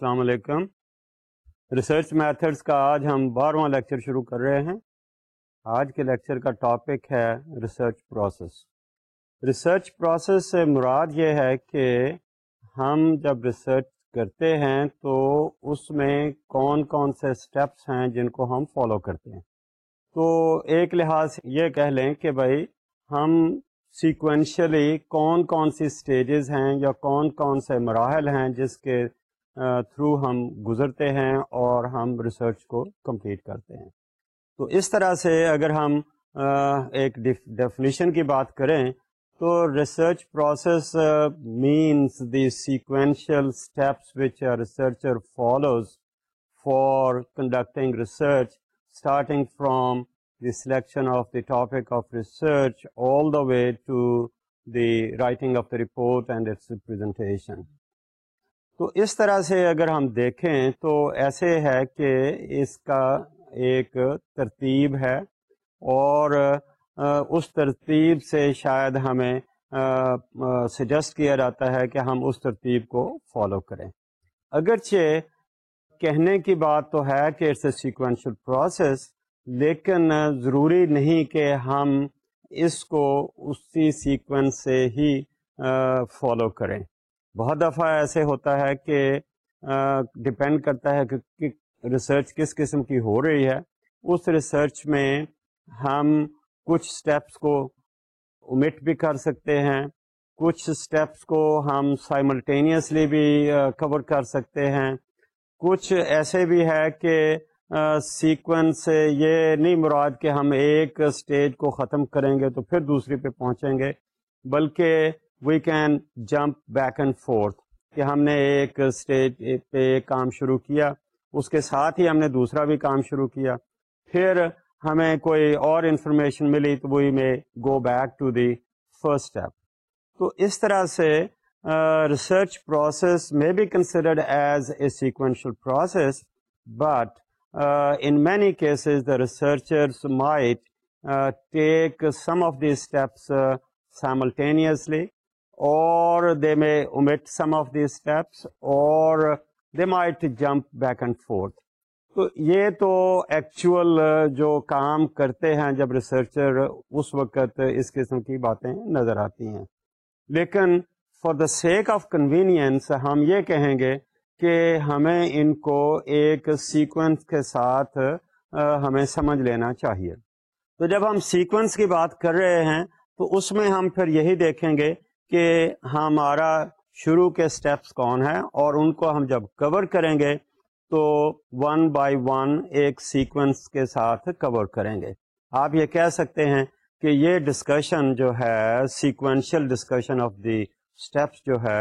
السلام علیکم research methods کا آج ہم بارہواں لیکچر شروع کر رہے ہیں آج کے لیکچر کا ٹاپک ہے ریسرچ پروسیس ریسرچ پروسیس سے مراد یہ ہے کہ ہم جب ریسرچ کرتے ہیں تو اس میں کون کون سے اسٹیپس ہیں جن کو ہم فالو کرتے ہیں تو ایک لحاظ یہ کہہ لیں کہ بھائی ہم سیکوینشلی کون کون سی اسٹیجز ہیں یا کون کون سے مراحل ہیں جس کے تھرو ہم گزرتے ہیں اور ہم ریسرچ کو کمپلیٹ کرتے ہیں تو اس طرح سے اگر ہم ایک ڈیفینیشن کی بات کریں تو research process means the sequential follows for conducting research starting from the selection of the topic of research all the way to the writing of the report and its presentation تو اس طرح سے اگر ہم دیکھیں تو ایسے ہے کہ اس کا ایک ترتیب ہے اور اس ترتیب سے شاید ہمیں سجیسٹ کیا جاتا ہے کہ ہم اس ترتیب کو فالو کریں اگرچہ کہنے کی بات تو ہے کہ اٹس اے سیکوینشل پروسیس لیکن ضروری نہیں کہ ہم اس کو اسی سیکوینس سے ہی فالو کریں بہت دفعہ ایسے ہوتا ہے کہ ڈپینڈ کرتا ہے کہ ریسرچ کس قسم کی ہو رہی ہے اس ریسرچ میں ہم کچھ اسٹیپس کو امٹ بھی کر سکتے ہیں کچھ اسٹیپس کو ہم سائملٹینیسلی بھی کور کر سکتے ہیں کچھ ایسے بھی ہے کہ سیکوینس یہ نہیں مراد کہ ہم ایک اسٹیج کو ختم کریں گے تو پھر دوسری پہ پہنچیں گے بلکہ we can jump back and forth کہ ہم نے ایک اسٹیج پہ کام شروع کیا اس کے ساتھ ہی ہم نے دوسرا بھی کام شروع کیا پھر ہمیں کوئی اور انفارمیشن ملی تو وہی میں go back to the first step تو اس طرح سے ریسرچ پروسیس میں be considered as a sequential process but in many cases the researchers might take some of the steps simultaneously or they may omit some of the steps or they might jump back and forth تو یہ تو actual جو کام کرتے ہیں جب researcher اس وقت اس قسم کی باتیں نظر آتی ہیں لیکن for the sake of convenience ہم یہ کہیں گے کہ ہمیں ان کو ایک سیکوینس کے ساتھ ہمیں سمجھ لینا چاہیے تو جب ہم سیکوینس کی بات کر رہے ہیں تو اس میں ہم پھر یہی دیکھیں گے کہ ہمارا شروع کے اسٹیپس کون ہیں اور ان کو ہم جب کور کریں گے تو ون بائی ون ایک سیکوینس کے ساتھ کور کریں گے آپ یہ کہہ سکتے ہیں کہ یہ ڈسکشن جو ہے sequential discussion of the steps جو ہے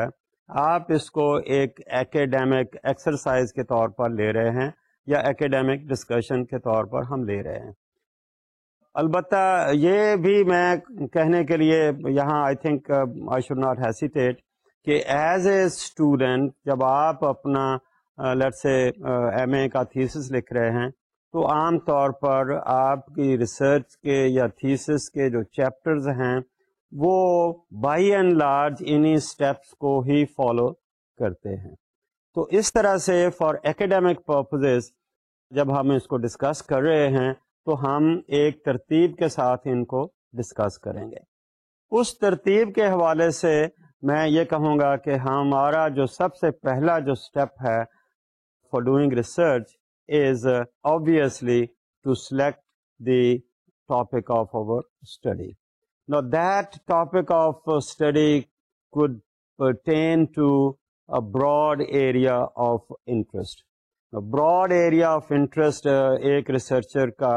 آپ اس کو ایک ایکڈیمک ایکسرسائز کے طور پر لے رہے ہیں یا ایکڈیمک ڈسکشن کے طور پر ہم لے رہے ہیں البتہ یہ بھی میں کہنے کے لیے یہاں I think I should not hesitate کہ ایز اے اسٹوڈنٹ جب آپ اپنا لٹ سے ایم اے کا تھیسس لکھ رہے ہیں تو عام طور پر آپ کی ریسرچ کے یا تھیسس کے جو چیپٹرز ہیں وہ بائی اینڈ لارج انہیں اسٹیپس کو ہی فالو کرتے ہیں تو اس طرح سے فار ایکڈمک پرپزز جب ہم اس کو ڈسکس کر رہے ہیں تو ہم ایک ترتیب کے ساتھ ان کو ڈسکس کریں گے اس ترتیب کے حوالے سے میں یہ کہوں گا کہ ہمارا جو سب سے پہلا جو اسٹیپ ہے for doing research is obviously to select the topic of our study نا that topic of study interest broad area of interest ایک ریسرچر کا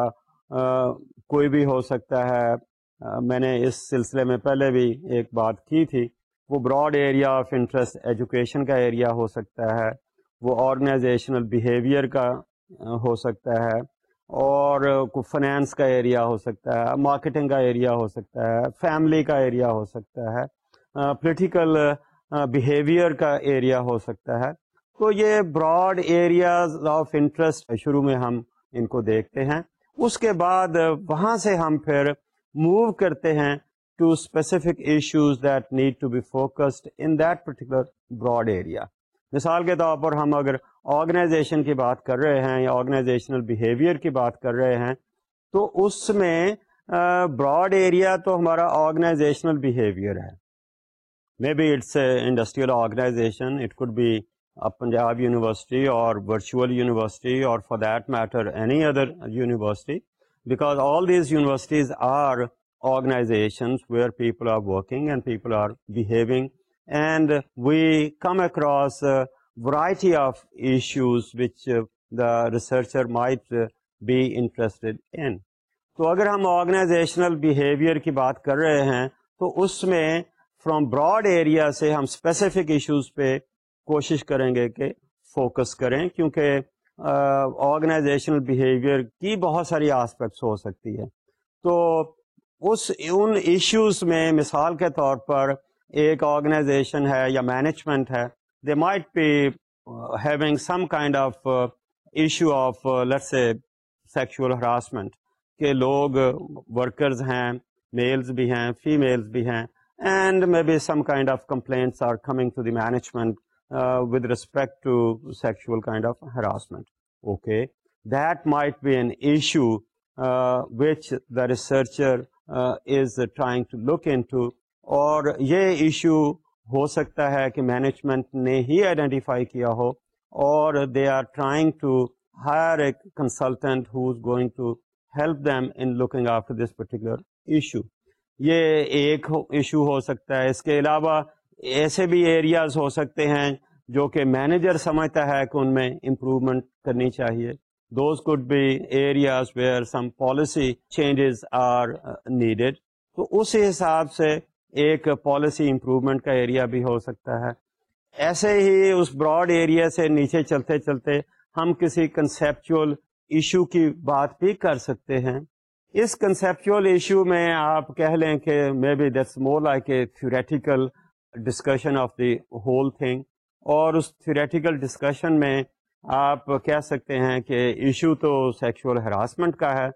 کوئی بھی ہو سکتا ہے میں نے اس سلسلے میں پہلے بھی ایک بات کی تھی وہ broad area of interest education کا ایریا ہو سکتا ہے وہ آرگنائزیشنل بیہیویئر کا ہو سکتا ہے اور فنانس کا ایریا ہو سکتا ہے مارکیٹنگ کا ایریا ہو سکتا ہے فیملی کا ایریا ہو سکتا ہے پولیٹیکل بیہیویئر کا ایریا ہو سکتا ہے تو یہ براڈ ایریاز آف انٹرسٹ شروع میں ہم ان کو دیکھتے ہیں اس کے بعد وہاں سے ہم پھر موو کرتے ہیں to specific issues that need to be focused in that particular broad area مثال کے طور پر ہم اگر آرگنائزیشن کی بات کر رہے ہیں یا آرگنائزیشنل بیہیویئر کی بات کر رہے ہیں تو اس میں براڈ ایریا تو ہمارا آرگنائزیشنل بیہیویئر ہے maybe it's a industrial organization it could be Punjab university or virtual university or for that matter any other university because all these universities are organizations where people are working and people are behaving and we come across variety of issues which the researcher might be interested in تو اگر ہم organizational behaviour کی بات کر رہے ہیں تو اس میں فرام براڈ ایریا سے ہم اسپیسیفک ایشوز پہ کوشش کریں گے کہ فوکس کریں کیونکہ آرگنائزیشنل بیہیویئر کی بہت ساری آسپیکٹس ہو سکتی ہے تو اس ان ایشوز میں مثال کے طور پر ایک آرگنائزیشن ہے یا مینجمنٹ ہے they might having some kind of issue of سے سیکشل ہراسمنٹ کہ لوگ ورکرز ہیں میلز بھی ہیں فیمیلز بھی ہیں and maybe some kind of complaints are coming to the management with respect to اور یہ ایشو ہو سکتا ہے کہ مینجمنٹ نے ہی آئیڈینٹیفائی کیا ہو اور they are trying to hire a consultant who is going to help them in looking after this particular issue یہ ایک ایشو ہو سکتا ہے اس کے علاوہ ایسے بھی ایریاز ہو سکتے ہیں جو کہ مینیجر سمجھتا ہے کہ ان میں امپروومنٹ کرنی چاہیے those could be areas where some policy changes are needed تو اس حساب سے ایک پالیسی امپروومنٹ کا ایریا بھی ہو سکتا ہے ایسے ہی اس براڈ ایریا سے نیچے چلتے چلتے ہم کسی کنسیپچل ایشو کی بات بھی کر سکتے ہیں اس کنسیپچل ایشو میں آپ کہہ لیں کہ maybe that's more like a theoretical discussion of the whole thing اور اس تھیوریٹیکل ڈسکشن میں آپ کہہ سکتے ہیں کہ ایشو تو سیکشول ہراسمنٹ کا ہے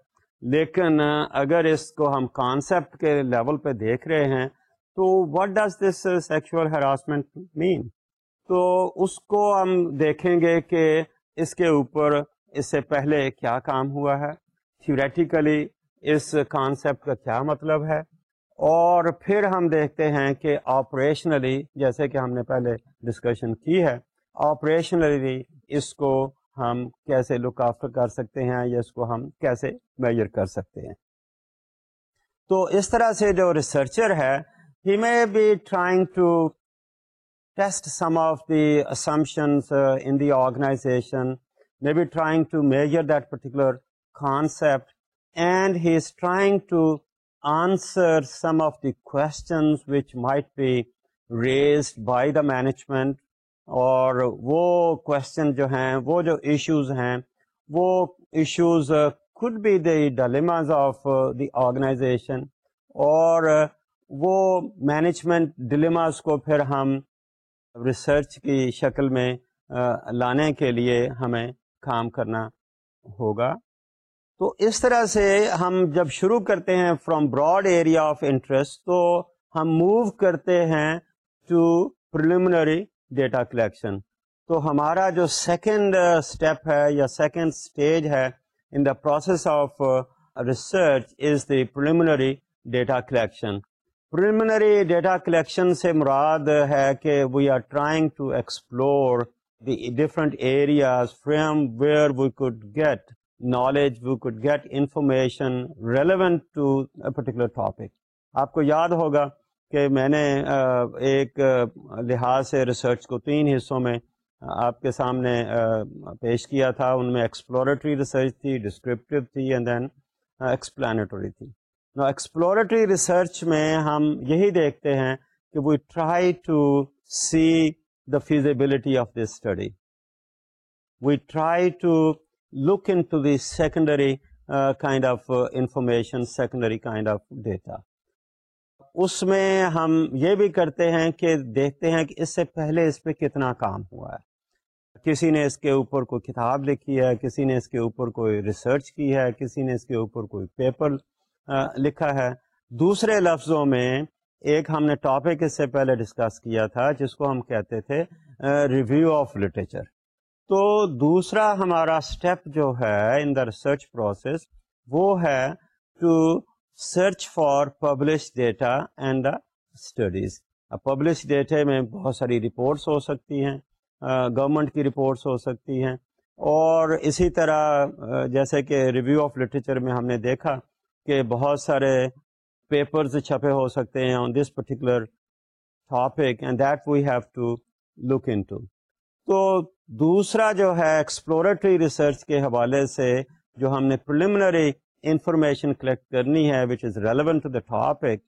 لیکن اگر اس کو ہم کانسیپٹ کے لیول پہ دیکھ رہے ہیں تو what does this sexual harassment mean تو اس کو ہم دیکھیں گے کہ اس کے اوپر اس سے پہلے کیا کام ہوا ہے تھیوریٹیکلی اس کانسیپٹ کا کیا مطلب ہے اور پھر ہم دیکھتے ہیں کہ آپریشنلی جیسے کہ ہم نے پہلے ڈسکشن کی ہے آپریشنلی اس کو ہم کیسے لک آفٹر کر سکتے ہیں یا اس کو ہم کیسے میجر کر سکتے ہیں تو اس طرح سے جو ریسرچر ہے he may be trying to test some of the assumptions in the organization may be trying to measure that particular concept and he is trying to answer some of the questions which might be raised by the management اور وہ question جو ہیں وہ جو issues ہیں وہ issues could be the dilemmas of the organization اور uh, وہ مینجمنٹ ڈیلیماز کو پھر ہم ریسرچ کی شکل میں uh, لانے کے لیے ہمیں کام کرنا ہوگا تو اس طرح سے ہم جب شروع کرتے ہیں from broad area of interest تو ہم موو کرتے ہیں ٹو پرلیمنری ڈیٹا کلیکشن تو ہمارا جو سیکنڈ اسٹیپ uh, ہے یا سیکنڈ اسٹیج ہے in the process of research is the preliminary data collection preliminary data collection سے مراد ہے کہ we are trying to explore the different areas from where we could get knowledge get get information relevant to particular topic آپ کو یاد ہوگا کہ میں نے ایک لحاظ سے ریسرچ کو تین حصوں میں آپ کے سامنے پیش کیا تھا ان میں ایکسپلوریٹری ریسرچ تھی ڈسکرپٹیو تھی اینڈ دین ایکسپلانیٹری تھی ایکسپلوریٹری ریسرچ میں ہم یہی دیکھتے ہیں کہ we try to see the feasibility of this study we try to look into the secondary kind of information secondary kind of data اس میں ہم یہ بھی کرتے ہیں کہ دیکھتے ہیں کہ اس سے پہلے اس پہ کتنا کام ہوا ہے کسی نے اس کے اوپر کوئی کتاب لکھی ہے کسی نے اس کے اوپر کوئی ریسرچ کی ہے کسی نے اس کے اوپر کوئی پیپر لکھا ہے دوسرے لفظوں میں ایک ہم نے ٹاپک اس سے پہلے ڈسکس کیا تھا جس کو ہم کہتے تھے ریویو آف لٹریچر تو دوسرا ہمارا اسٹیپ جو ہے ان دا ریسرچ پروسیس وہ ہے to search for publish data and the studies publish ڈیٹے میں بہت ساری رپورٹس ہو سکتی ہیں گورنمنٹ کی رپورٹس ہو سکتی ہیں اور اسی طرح جیسے کہ ریویو آف لٹریچر میں ہم نے دیکھا کہ بہت سارے پیپرز چھپے ہو سکتے ہیں on this particular topic and that we have to look into تو دوسرا جو ہے ایکسپلوریٹری ریسرچ کے حوالے سے جو ہم نے پرلیمنری انفارمیشن کلیکٹ کرنی ہے which is relevant to the topic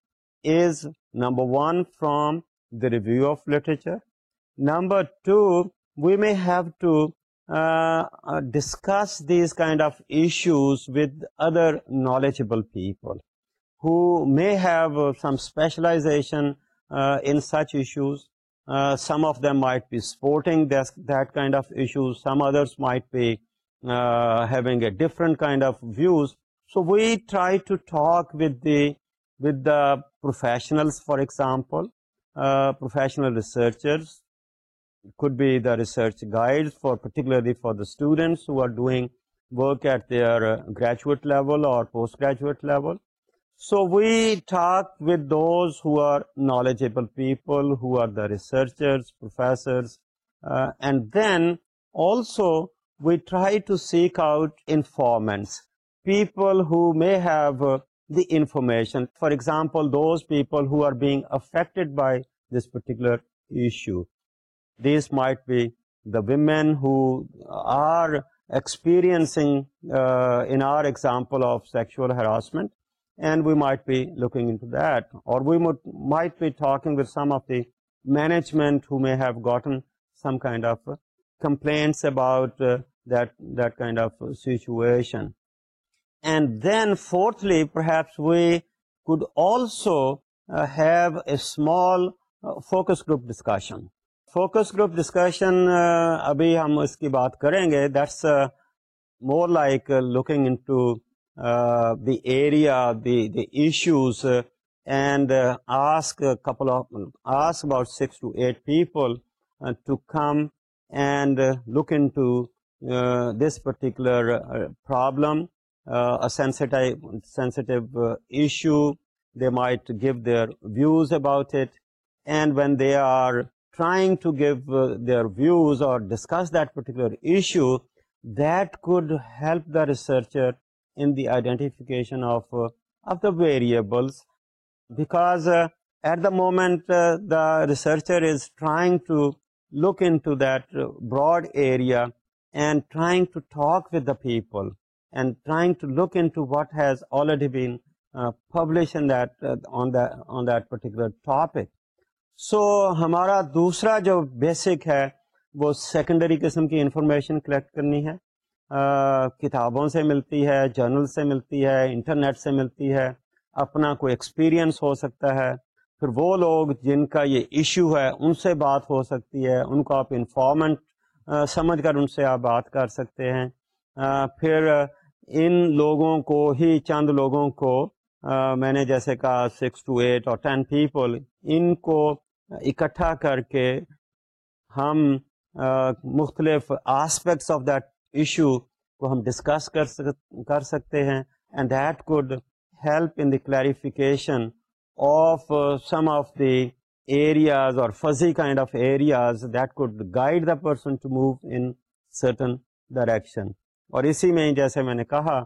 is number one from the review of literature number two we may have to discuss these kind of issues with other knowledgeable people who may have some specialization in such issues Uh, some of them might be sporting that kind of issues, some others might be uh, having a different kind of views. So we try to talk with the professionals, for example, uh, professional researchers. It could be the research guides particularly for the students who are doing work at their graduate level or postgraduate level. So we talk with those who are knowledgeable people, who are the researchers, professors, uh, and then also we try to seek out informants, people who may have uh, the information. For example, those people who are being affected by this particular issue. These might be the women who are experiencing, uh, in our example of sexual harassment, small ابھی ہم اس کی بات کریں گے that's more like looking Uh, the area, the issues, uh, and uh, ask a couple of, ask about 6 to 8 people to come and look into this particular problem, a sensitive issue. They might give their views about it, and when they are trying to give their views or discuss that particular issue, that could help the researcher in the the the the identification of, of uh, uh, uh, variables because at moment researcher is trying trying to look into that broad area and variable because at the moment the researcher is trying to look into broad area and trying to on, with on that particular topic. So ہمارا دوسرا جو basic ہے وہ secondary قسم کی information collect کرنی ہے کتابوں سے ملتی ہے جرنل سے ملتی ہے انٹرنیٹ سے ملتی ہے اپنا کوئی ایکسپیرئنس ہو سکتا ہے پھر وہ لوگ جن کا یہ ایشو ہے ان سے بات ہو سکتی ہے ان کو آپ انفارمنٹ سمجھ کر ان سے آپ بات کر سکتے ہیں پھر ان لوگوں کو ہی چند لوگوں کو میں نے جیسے کہا six to eight or ten people ان کو اکٹھا کر کے ہم مختلف آسپیکٹس آف دیٹ ایشو کو ہم ڈسکس کر کر سکتے ہیں and that could help in the clarification of some of the areas or fuzzy kind of areas that could guide the person to move in certain direction اور اسی میں جیسے میں نے کہا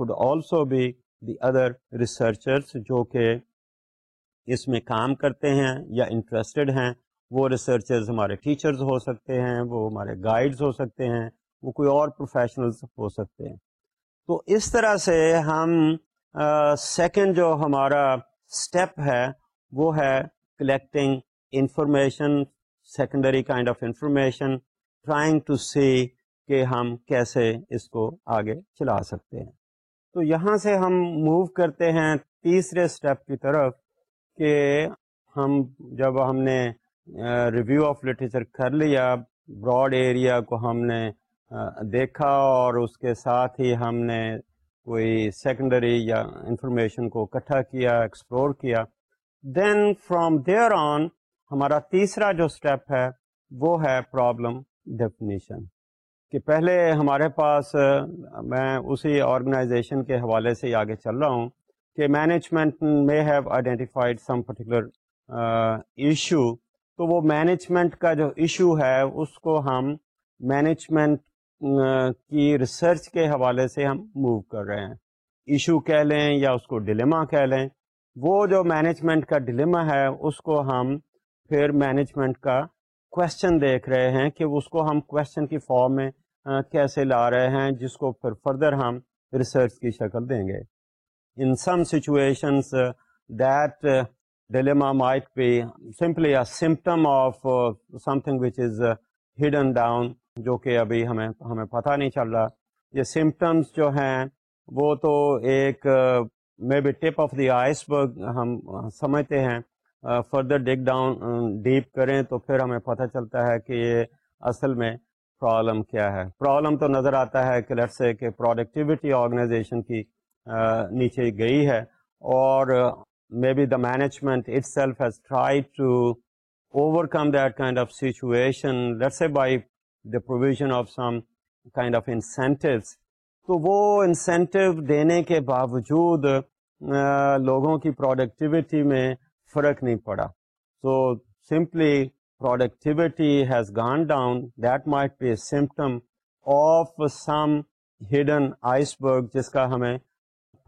could also be the other researchers جو کہ اس میں کام کرتے ہیں یا انٹرسٹڈ ہیں وہ ریسرچرز ہمارے ٹیچرز ہو سکتے ہیں وہ ہمارے گائیڈز ہو سکتے ہیں وہ کوئی اور پروفیشنل ہو سکتے ہیں تو اس طرح سے ہم سیکنڈ uh, جو ہمارا اسٹیپ ہے وہ ہے collecting information secondary kind of information trying to see کہ ہم کیسے اس کو آگے چلا سکتے ہیں تو یہاں سے ہم موو کرتے ہیں تیسرے اسٹیپ کی طرف کہ ہم جب ہم نے ریویو آف لٹریچر کر لیا براڈ ایریا کو ہم نے دیکھا اور اس کے ساتھ ہی ہم نے کوئی سیکنڈری یا انفارمیشن کو اکٹھا کیا ایکسپلور کیا دین فرام دیئر آن ہمارا تیسرا جو اسٹیپ ہے وہ ہے پرابلم ڈیفینیشن کہ پہلے ہمارے پاس میں اسی آرگنائزیشن کے حوالے سے ہی آگے چل رہا ہوں کہ مینجمنٹ میں have identified some particular issue تو وہ مینجمنٹ کا جو ایشو ہے اس کو ہم مینجمنٹ کی ریسرچ کے حوالے سے ہم موو کر رہے ہیں ایشو کہہ لیں یا اس کو ڈلیما کہہ لیں وہ جو مینجمنٹ کا ڈلیما ہے اس کو ہم پھر مینجمنٹ کا کوشچن دیکھ رہے ہیں کہ اس کو ہم کوشچن کی فارم میں کیسے لا رہے ہیں جس کو پھر فردر ہم ریسرچ کی شکل دیں گے in some situations that dilemma might be simply symptom of something which is hidden down جو کہ ابھی ہمیں ہمیں پتہ نہیں چل رہا یہ سمٹمس جو ہیں وہ تو ایک maybe tip of the iceberg ہم سمجھتے ہیں فردر ڈگ ڈاؤن ڈیپ کریں تو پھر ہمیں پتہ چلتا ہے کہ یہ اصل میں پرابلم کیا ہے پرابلم تو نظر آتا ہے لٹ سے کہ پروڈکٹیوٹی آرگنائزیشن کی uh, نیچے گئی ہے اور maybe the management itself has try to overcome that kind of situation of some kind of incentives تو وہ انسینٹیو دینے کے باوجود لوگوں کی productivity میں فرق نہیں پڑا so simply productivity has gone down that might be symptom of some hidden iceberg جس کا ہمیں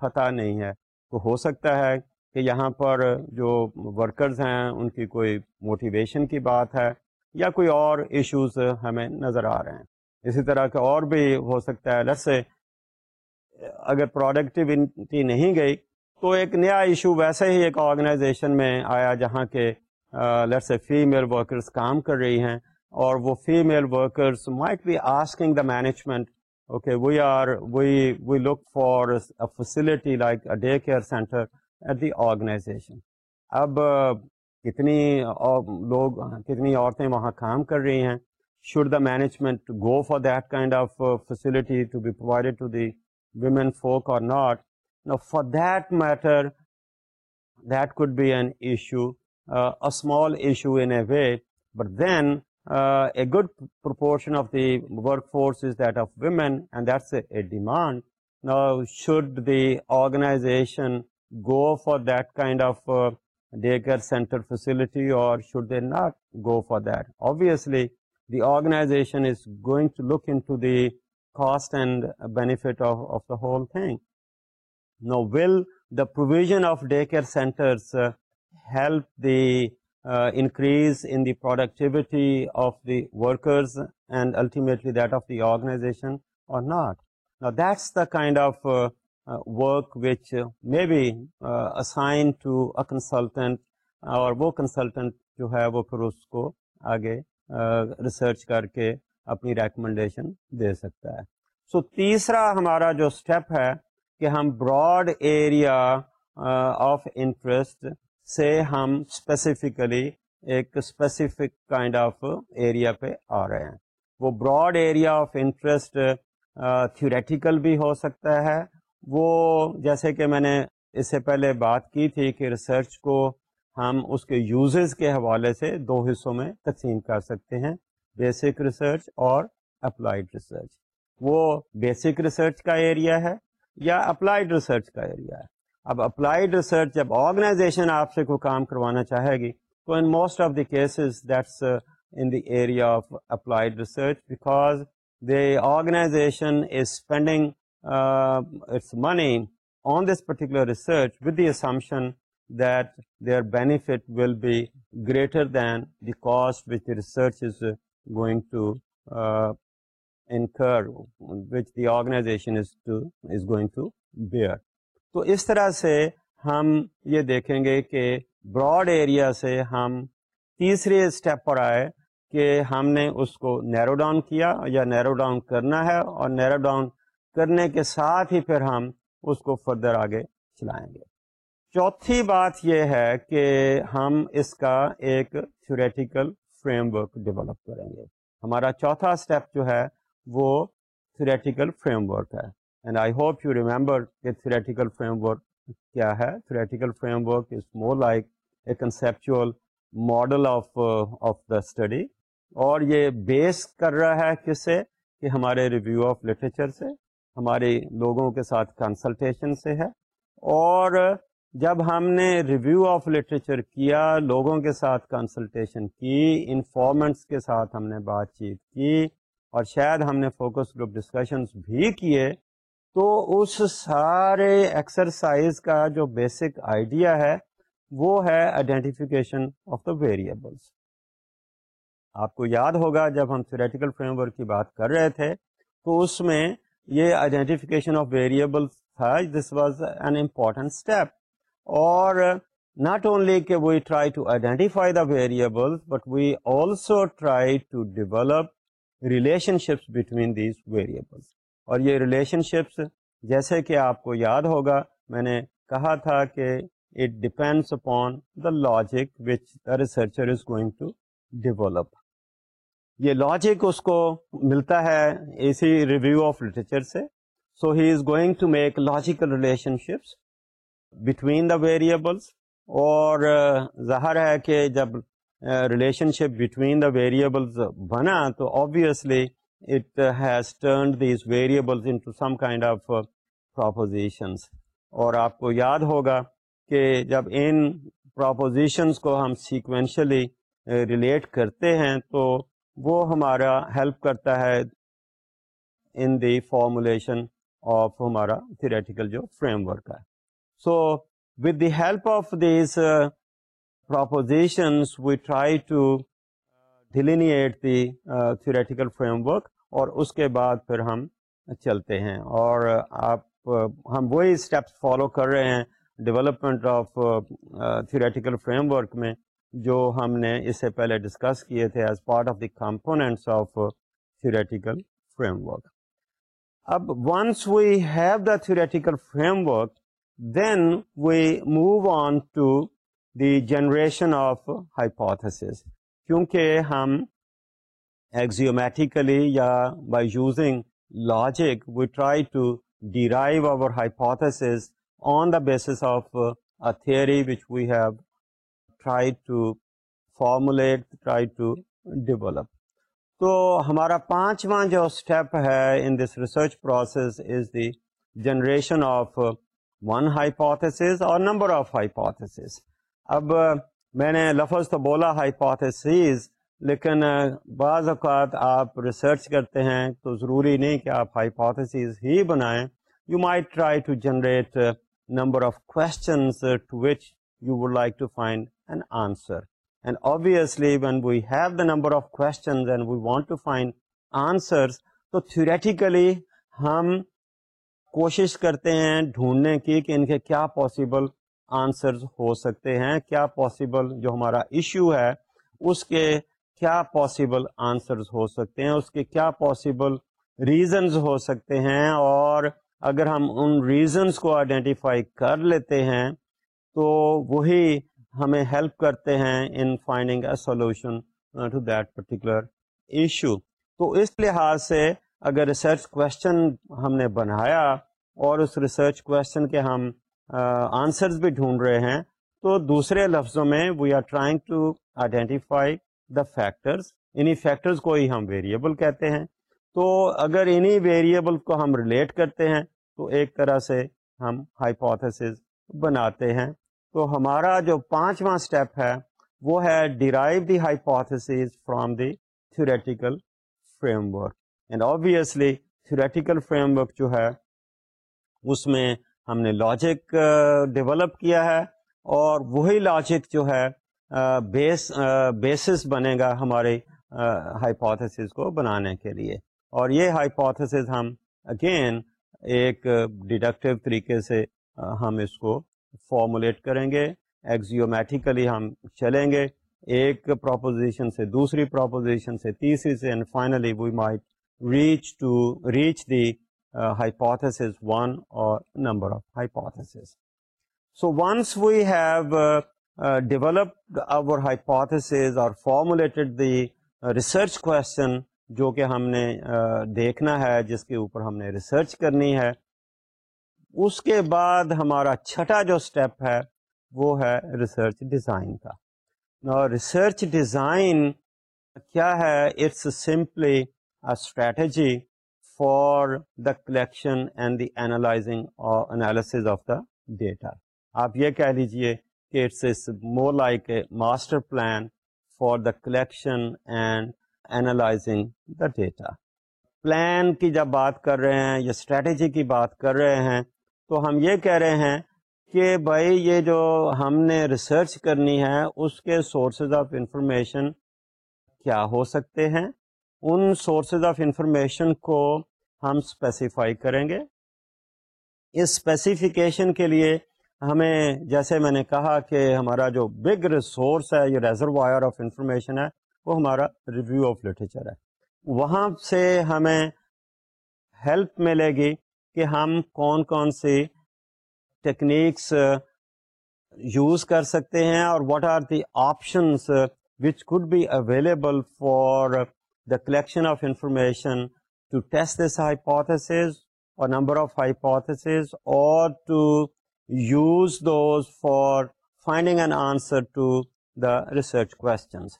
پتہ نہیں ہے تو ہو سکتا ہے کہ یہاں پر جو ورکرز ہیں ان کی کوئی موٹیویشن کی بات ہے یا کوئی اور ایشوز ہمیں نظر آ رہے ہیں اسی طرح کے اور بھی ہو سکتا ہے لسے اگر پروڈکٹیوٹی نہیں گئی تو ایک نیا ایشو ویسے ہی ایک آرگنائزیشن میں آیا جہاں کے لٹ فیمیل ورکرز کام کر رہی ہیں اور وہ female workers might be asking the management okay we are we we look for facility like day care centre at the organization اب کتنی لوگ کتنی عورتیں وہاں کام کر رہی ہیں should the management go for that kind of facility to to be provided the women folk or not for that matter that could be an issue small issue in a way but then a good proportion of the workforce is that of and that's a demand should the organization go for that kind of uh, daycare center facility, or should they not go for that? Obviously, the organization is going to look into the cost and benefit of the whole thing. Now, will the provision of daycare centers uh, help the uh, increase in the productivity of the workers and ultimately that of the organization or not? Now, that's the kind of work which may be assign to a consultant اور وہ consultant جو ہے وہ پھر اس کو آگے research کر کے اپنی ریکمنڈیشن دے سکتا ہے سو تیسرا ہمارا جو اسٹیپ ہے کہ ہم براڈ ایریا آف انٹرسٹ سے ہم اسپیسیفکلی ایک اسپیسیفک کائنڈ آف ایریا پہ آ رہے ہیں وہ broad area of interest theoretical بھی ہو سکتا ہے وہ جیسے کہ میں نے اس سے پہلے بات کی تھی کہ ریسرچ کو ہم اس کے یوزز کے حوالے سے دو حصوں میں تقسیم کر سکتے ہیں بیسک ریسرچ اور اپلائڈ ریسرچ وہ بیسک ریسرچ کا ایریا ہے یا اپلائڈ ریسرچ کا ایریا ہے اب اپلائڈ ریسرچ جب آرگنائزیشن آپ سے کوئی کام کروانا چاہے گی تو in most of the cases that's in the area of research because the organization is spending its money on this particular research with دیشن that their benefit will be greater than the cost وا research is going to bear تو اس طرح سے ہم یہ دیکھیں گے کہ براڈ ایریا سے ہم تیسرے اسٹیپ پر آئے کہ ہم نے اس کو نیرو ڈاؤن کیا یا نیرو ڈاؤن کرنا ہے اور نیرو ڈاؤن کرنے کے ساتھ ہی پھر ہم اس کو فردر آگے چلائیں گے چوتھی بات یہ ہے کہ ہم اس کا ایک تھیوریٹیکل فریم ورک ڈیولپ کریں گے ہمارا چوتھا اسٹیپ جو ہے وہ تھیوریٹیکل فریم ورک ہے and I hope you remember کہ تھیوریٹیکل فریم ورک کیا ہے theoretical framework is more like a conceptual model of of the study اور یہ بیس کر رہا ہے کس سے کہ ہمارے ریویو آف لٹریچر سے ہمارے لوگوں کے ساتھ کنسلٹیشن سے ہے اور جب ہم نے ریویو آف لٹریچر کیا لوگوں کے ساتھ کنسلٹیشن کی انفارمنٹس کے ساتھ ہم نے بات چیت کی اور شاید ہم نے فوکس گروپ ڈسکشنس بھی کیے تو اس سارے ایکسرسائز کا جو بیسک آئیڈیا ہے وہ ہے آئیڈینٹیفیکیشن آف دا ویریبلس آپ کو یاد ہوگا جب ہم تھیوریٹیکل فریم ورک کی بات کر رہے تھے تو اس میں یہ آئیڈینٹیفیکیشن آف ویریبل تھا this was an important step اور ناٹ اونلی کہ we try to identify the variable but we also try to develop relationships between these variables اور یہ ریلیشن شپس جیسے کہ آپ کو یاد ہوگا میں نے کہا تھا کہ it depends upon the logic which the researcher is going to develop یہ لاجک اس کو ملتا ہے اسی ریویو آف لٹریچر سے so he is going to make logical relationships between the variables اور ظاہر ہے کہ جب relationship between the variables بنا تو obviously it has turned these variables into some kind of propositions اور آپ کو یاد ہوگا کہ جب ان پراپوزیشنس کو ہم سیکوینشلی ریلیٹ کرتے ہیں تو وہ ہمارا ہیلپ کرتا ہے ان دی فارمولیشن آف ہمارا تھیریٹیکل جو فریم ورک ہے so with the help of these propositions we try to delineate the theoretical framework اور اس کے بعد پھر ہم چلتے ہیں اور uh, آپ uh, ہم وہی اسٹیپس فالو کر رہے ہیں development of theoretical framework میں جو ہم نے اس سے پہلے ڈسکس کیے تھے as part of the components of theoretical framework اب once we have the theoretical framework then we move on to the generation of hypothesis کیونکہ ہم ایگزیومیٹیکلی یا by using logic we try to derive our hypothesis on the basis of theory which we have try to formulate try to develop تو ہمارا پانچواں جو step ہے in this research process is the generation of one high or number of hypothesis اب uh, میں نے لفظ تو بولا ہائیپوتھیسیز لیکن uh, بعض اوقات آپ ریسرچ کرتے ہیں تو ضروری نہیں کہ آپ ہائیپوتھیسیز ہی بنائیں you might try to generate number of questions to which you would like to find an answer. And and obviously, when we we have the number of questions want to find answers, ڈھونڈنے کی سکتے ہیں کیا possible جو ہمارا issue ہے اس کے کیا پاسبل آنسرز ہو سکتے ہیں اس کے کیا پاسبل ریزنز ہو سکتے ہیں اور اگر ہم ان ریزنز کو آئیڈینٹیفائی کر لیتے ہیں تو وہی ہمیں ہیلپ کرتے ہیں in finding a solution to that particular issue تو اس لحاظ سے اگر ریسرچ کویشچن ہم نے بنایا اور اس ریسرچ کے ہم آنسرز uh, بھی ڈھونڈ رہے ہیں تو دوسرے لفظوں میں we are trying to identify the factors انہی فیکٹرز کو ہی ہم ویریبل کہتے ہیں تو اگر انہی ویریبل کو ہم ریلیٹ کرتے ہیں تو ایک طرح سے ہم ہائپوتھس بناتے ہیں تو ہمارا جو پانچواں اسٹیپ ہے وہ ہے derive the hypothesis from the theoretical theoretical frame framework and obviously work جو ہے اس میں ہم نے لاجک ڈیولپ کیا ہے اور وہی لاجک جو ہے بیس بیسس بنے گا ہمارے ہائیپوتھس کو بنانے کے لیے اور یہ ہائیپوتھس ہم اگین ایک ڈیڈکٹیو طریقے سے ہم اس کو فارمولیٹ کریں گے ایکزیومیٹیکلی ہم چلیں گے ایک پراپوزیشن سے دوسری پراپوزیشن سے تیسری سے and finally we reach reach to the hypothesis one اور number of hypothesis so once we have developed over hypothesis اور فارمولیٹڈ دی ریسرچ کوشچن جو کہ ہم نے uh, دیکھنا ہے جس کے اوپر ہم نے ریسرچ کرنی ہے اس کے بعد ہمارا چھٹا جو اسٹیپ ہے وہ ہے ریسرچ ڈیزائن کا اور ریسرچ ڈیزائن کیا ہے it's simply strategy for the collection and the analysing اور انالیسز آف دا ڈیٹا آپ یہ کہہ لیجئے کہ it's is more like a master plan for the collection and analysing the data plan کی جب بات کر رہے ہیں یا اسٹریٹجی کی بات کر رہے ہیں تو ہم یہ کہہ رہے ہیں کہ بھائی یہ جو ہم نے ریسرچ کرنی ہے اس کے سورسز آف انفارمیشن کیا ہو سکتے ہیں ان سورسز آف انفارمیشن کو ہم اسپیسیفائی کریں گے اس اسپیسیفکیشن کے لیے ہمیں جیسے میں نے کہا کہ ہمارا جو بگ ریسورس ہے یہ ریزروائر آف انفارمیشن ہے وہ ہمارا ریویو آف لٹریچر ہے وہاں سے ہمیں ہیلپ ملے گی کہ ہم کون کون سے ٹیکنیکس یوز کر سکتے ہیں اور what are the options which could be available for the collection of information to test this hypothesis or number of or to use those for finding an answer to the research questions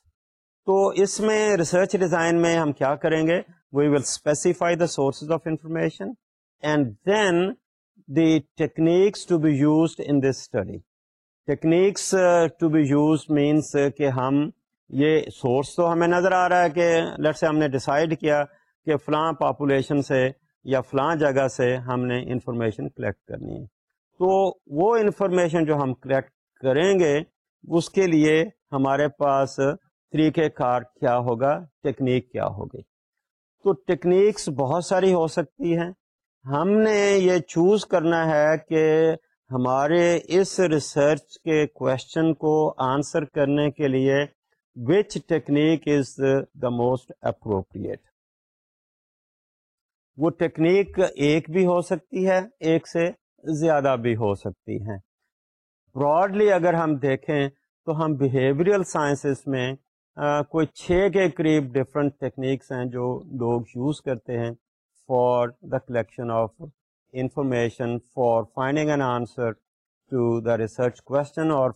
تو اس میں research design میں ہم کیا کریں گے we will specify the sources of information and then the techniques to be use in this study techniques to be use means کہ ہم یہ سورس تو ہمیں نظر آ رہا ہے کہ سے ہم نے ڈسائڈ کیا کہ فلاں پاپولیشن سے یا فلاں جگہ سے ہم نے انفارمیشن کلیکٹ کرنی ہے تو وہ انفارمیشن جو ہم کلیکٹ کریں گے اس کے لیے ہمارے پاس طریقہ کار کیا ہوگا ٹیکنیک کیا ہوگی تو ٹیکنیکس بہت ساری ہو سکتی ہیں ہم نے یہ چوز کرنا ہے کہ ہمارے اس ریسرچ کے کوشچن کو آنسر کرنے کے لیے which technique is the most appropriate وہ ٹیکنیک ایک بھی ہو سکتی ہے ایک سے زیادہ بھی ہو سکتی ہیں براڈلی اگر ہم دیکھیں تو ہم بیہیویئرل سائنسز میں کوئی چھ کے قریب ڈفرینٹ ٹیکنیکس ہیں جو لوگ یوز کرتے ہیں for the collection of information for finding an answer to the research کو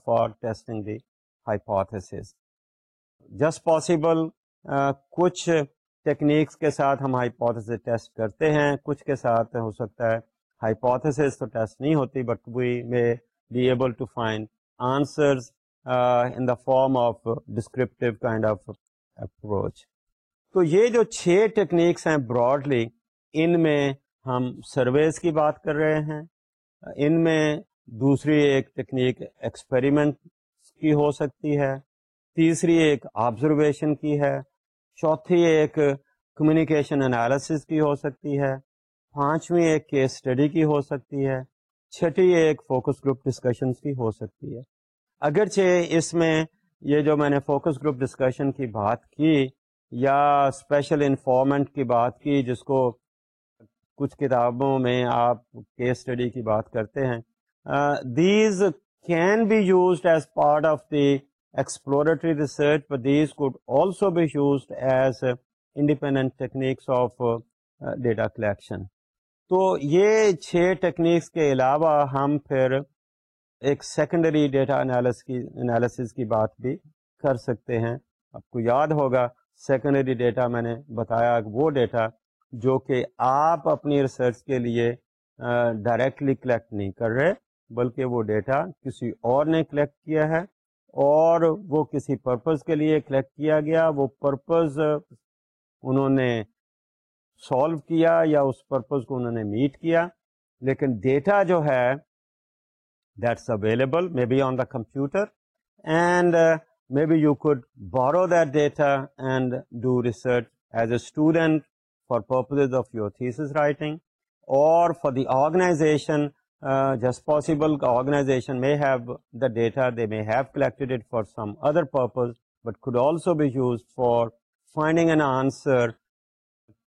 for testing the hypothesis just possible کچھ ٹیکنیکس کے ساتھ ہم ہائپوتھس ٹیسٹ کرتے ہیں کچھ کے ساتھ ہو سکتا ہے ہائیپوتھس تو ٹیسٹ نہیں ہوتی but we may be able to find in the form of descriptive kind of approach تو یہ جو چھ ٹیکنیکس ہیں براڈلی ان میں ہم سرویز کی بات کر رہے ہیں ان میں دوسری ایک تکنیک ایکسپریمنٹ کی ہو سکتی ہے تیسری ایک آبزرویشن کی ہے چوتھی ایک کمیونیکیشن انالیسس کی ہو سکتی ہے پانچویں ایک کیس اسٹڈی کی ہو سکتی ہے چھٹی ایک فوکس گروپ ڈسکشنس کی ہو سکتی ہے اگرچہ اس میں یہ جو میں نے فوکس گروپ ڈسکشن کی بات کی یا اسپیشل انفارمنٹ کی بات کی جس کو کچھ کتابوں میں آپ کیس اسٹڈی کی بات کرتے ہیں these can be used as part of the exploratory research per these of data collection تو یہ چھ ٹیکنیکس کے علاوہ ہم پھر ایک سیکنڈری ڈیٹا انالیسز کی بات بھی کر سکتے ہیں آپ کو یاد ہوگا سیکنڈری ڈیٹا میں نے بتایا وہ ڈیٹا جو کہ آپ اپنی ریسرچ کے لیے ڈائریکٹلی کلیکٹ نہیں کر رہے بلکہ وہ ڈیٹا کسی اور نے کلیکٹ کیا ہے اور وہ کسی پرپز کے لیے کلیکٹ کیا گیا وہ پرپز انہوں نے سولو کیا یا اس پرپز کو انہوں نے میٹ کیا لیکن ڈیٹا جو ہے that's available may be on the computer and may be you could borrow that data and do research as a student for purposes of your thesis writing, or for the organization. Uh, just possible organization may have the data, they may have collected it for some other purpose, but could also be used for finding an answer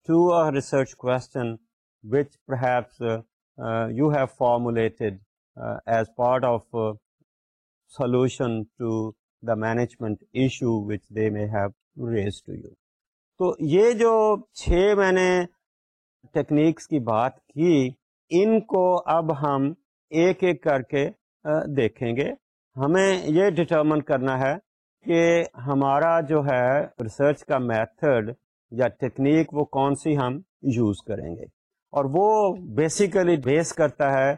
to a research question which perhaps uh, uh, you have formulated as part of a solution to the management issue which they may have raised to you. تو یہ جو چھ میں نے techniques کی بات کی ان کو اب ہم ایک ایک کر کے دیکھیں گے ہمیں یہ ڈٹرمن کرنا ہے کہ ہمارا جو ہے ریسرچ کا میتھڈ یا ٹیکنیک وہ کون سی ہم یوز کریں گے اور وہ بیسیکلی بیس کرتا ہے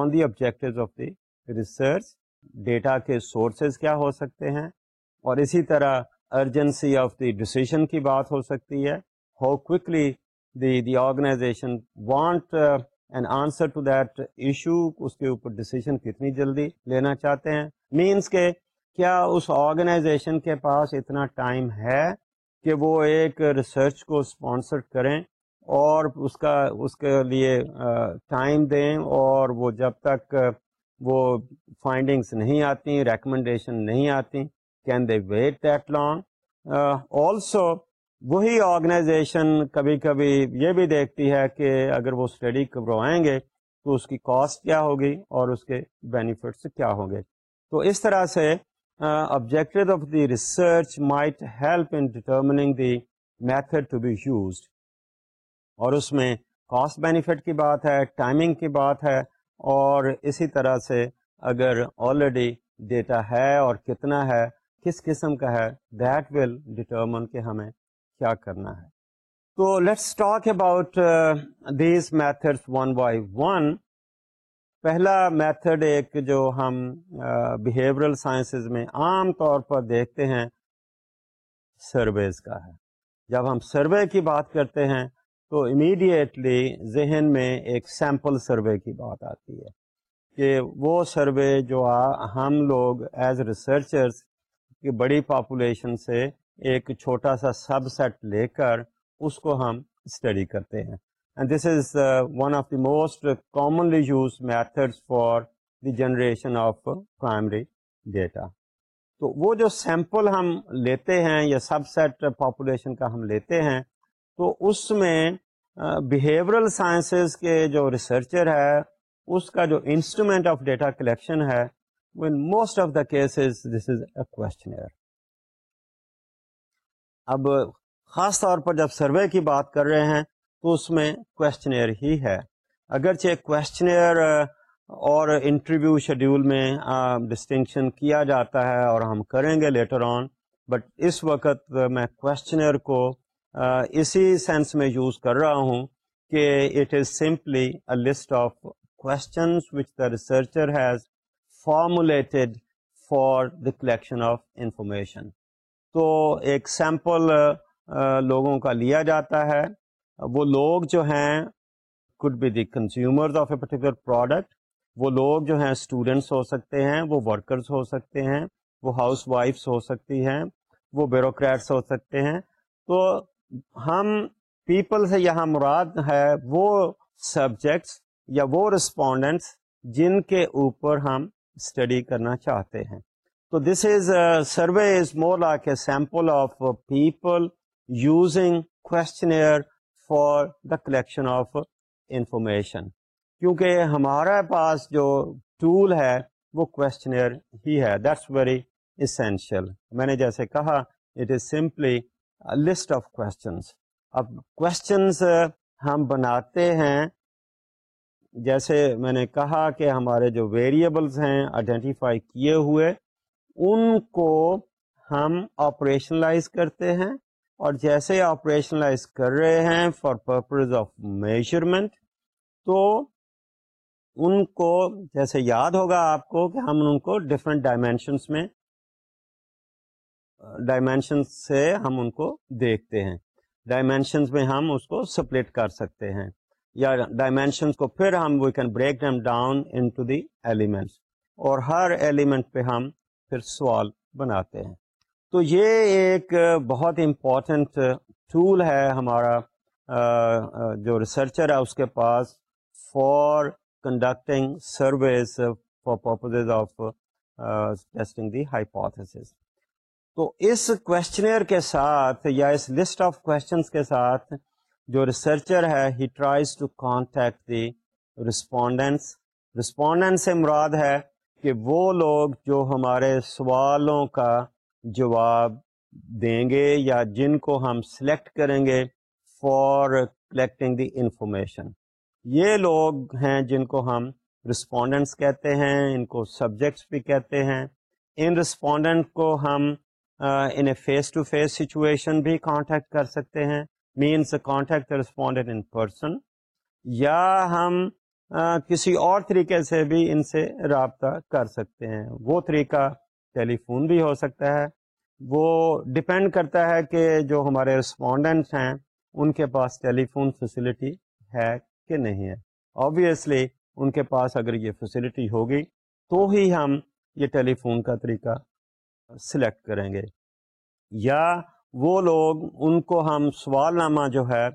on the objective of the research data کے سورسز کیا ہو سکتے ہیں اور اسی طرح ارجنسی آف دی ڈسیزن کی بات ہو سکتی ہے how quickly the the organization want an answer to that issue اس کے اوپر ڈسیزن کتنی جلدی لینا چاہتے ہیں مینس کہ کیا اس آرگنائزیشن کے پاس اتنا ٹائم ہے کہ وہ ایک ریسرچ کو اسپانسر کریں اور اس کا اس کے لیے ٹائم دیں اور وہ جب تک وہ فائنڈنگس نہیں آتی ریکمنڈیشن نہیں آتی can they wait that long also وہی آرگنائزیشن کبھی کبھی یہ بھی دیکھتی ہے کہ اگر وہ اسٹڈی کروائیں گے تو اس کی کاسٹ کیا ہوگی اور اس کے بینیفٹس کیا ہوں گے تو اس طرح سے objective of the research might help in determining the method to be used اور اس میں کاسٹ بینیفٹ کی بات ہے ٹائمنگ کی بات ہے اور اسی طرح سے اگر آلریڈی ڈیٹا ہے اور کتنا ہے کس قسم کا ہے دیٹ ول ڈیٹرمن کہ ہمیں کیا کرنا ہے تو let's talk about these method one by one پہلا میتھڈ ایک جو ہم بیہیورل uh, سائنسز میں عام طور پر دیکھتے ہیں سرویز کا ہے جب ہم سروے کی بات کرتے ہیں تو امیڈیٹلی ذہن میں ایک سیمپل سروے کی بات آتی ہے کہ وہ سروے جو ہم لوگ ایز ریسرچرس کہ بڑی پاپولیشن سے ایک چھوٹا سا سب سیٹ لے کر اس کو ہم اسٹڈی کرتے ہیں and this is one of the most commonly use methods for the generation of primary data تو وہ جو سیمپل ہم لیتے ہیں یا سب سیٹ پاپولیشن کا ہم لیتے ہیں تو اس میں بیہیورل uh, سائنسز کے جو ریسرچر ہے اس کا جو انسٹرومنٹ آف ڈیٹا کلیکشن ہے most of the cases this is a کو اب خاص طور پر جب سروے کی بات کر رہے ہیں تو اس میں کوشچنیئر ہی ہے اگرچہ اور انٹرویو شیڈیول میں ڈسٹنکشن کیا جاتا ہے اور ہم کریں گے لیٹر آن بٹ اس وقت میں کوشچنئر کو اسی سینس میں یوز کر رہا ہوں کہ it is simply a list of questions which the researcher has formulated for the collection of information تو ایک سیمپل لوگوں کا لیا جاتا ہے وہ لوگ جو ہیں could be the consumers of a particular product وہ لوگ جو ہیں اسٹوڈنٹس ہو سکتے ہیں وہ ورکرس ہو سکتے ہیں وہ ہاؤس وائفس ہو سکتی ہیں وہ بیوروکریٹس ہو سکتے ہیں تو ہم پیپل سے یہاں مراد ہے وہ سبجیکٹس یا وہ رسپونڈنٹس جن کے اوپر ہم اسٹڈی کرنا چاہتے ہیں تو this is survey is more like a sample of people using questionnaire for the collection of information کیونکہ ہمارے پاس جو ٹول ہے وہ کوشچنئر ہی ہے دیٹس ویری اسینشیل میں نے جیسے کہا it is simply list of questions اب کوشچنس ہم بناتے ہیں جیسے میں نے کہا کہ ہمارے جو ویریبلز ہیں آئیڈینٹیفائی کیے ہوئے ان کو ہم آپریشنلائز کرتے ہیں اور جیسے آپریشن لائز کر رہے ہیں فار پرپز آف میجرمنٹ تو ان کو جیسے یاد ہوگا آپ کو کہ ہم ان کو ڈفرینٹ ڈائمینشنس میں ڈائمینشنس سے ہم ان کو دیکھتے ہیں ڈائمینشنس میں ہم اس کو سپلٹ کر سکتے ہیں یا ڈائمینشنس کو پھر ہم we can break down into the elements اور ہر ایلیمنٹ پہ ہم پھر سوال بناتے ہیں تو یہ ایک بہت امپورٹنٹ ٹول ہے ہمارا جو ریسرچر ہے اس کے پاس for conducting surveys for purpose of testing the hypothesis تو اس کے ساتھ یا اس لسٹ آف کوشچنس کے ساتھ جو ریسرچر ہے he tries to contact the respondents respondents مراد ہے کہ وہ لوگ جو ہمارے سوالوں کا جواب دیں گے یا جن کو ہم سلیکٹ کریں گے فار کلیکٹنگ دی انفارمیشن یہ لوگ ہیں جن کو ہم رسپونڈنٹس کہتے ہیں ان کو سبجیکٹس بھی کہتے ہیں ان رسپونڈنٹ کو ہم انہیں فیس ٹو فیس سچویشن بھی کانٹیکٹ کر سکتے ہیں means a contact respondent in person یا ہم کسی اور طریقے سے بھی ان سے رابطہ کر سکتے ہیں وہ طریقہ ٹیلی فون بھی ہو سکتا ہے وہ ڈپینڈ کرتا ہے کہ جو ہمارے رسپونڈنٹ ہیں ان کے پاس ٹیلی فون فیسلٹی ہے کہ نہیں ہے آبویسلی ان کے پاس اگر یہ فیسلٹی ہوگی تو ہی ہم یہ ٹیلی فون کا طریقہ سلیکٹ کریں گے یا وہ لوگ ان کو ہم سوال نامہ جو ہے